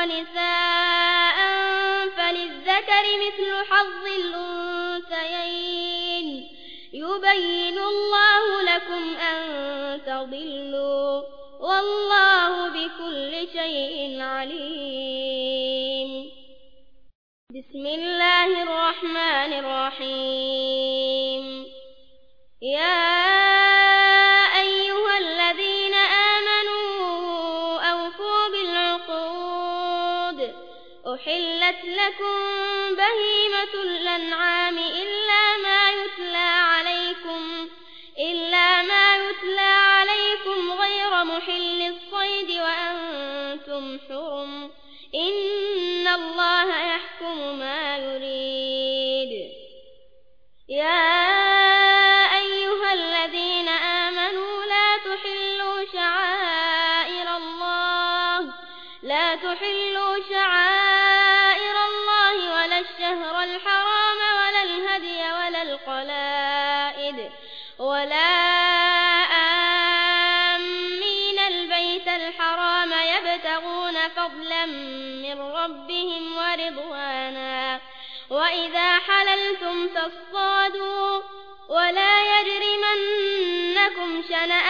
ونساء فللذكر مثل حظ الأنثيين. يبين الله لكم أن تضلوا والله بكل شيء عليم. بسم الله الرحمن الرحيم. أحلت لكم بهيمة الأنعام إلا ما يتلى عليكم إلا ما يتلى عليكم غير محل الصيد وأنتم حرم. إن الله لا تحلوا شعائر الله ولا الشهر الحرام ولا الهدي ولا القلائد ولا آمين البيت الحرام يبتغون فضلا من ربهم ورضوانا وإذا حللتم فاصطادوا ولا يجرمنكم شنآن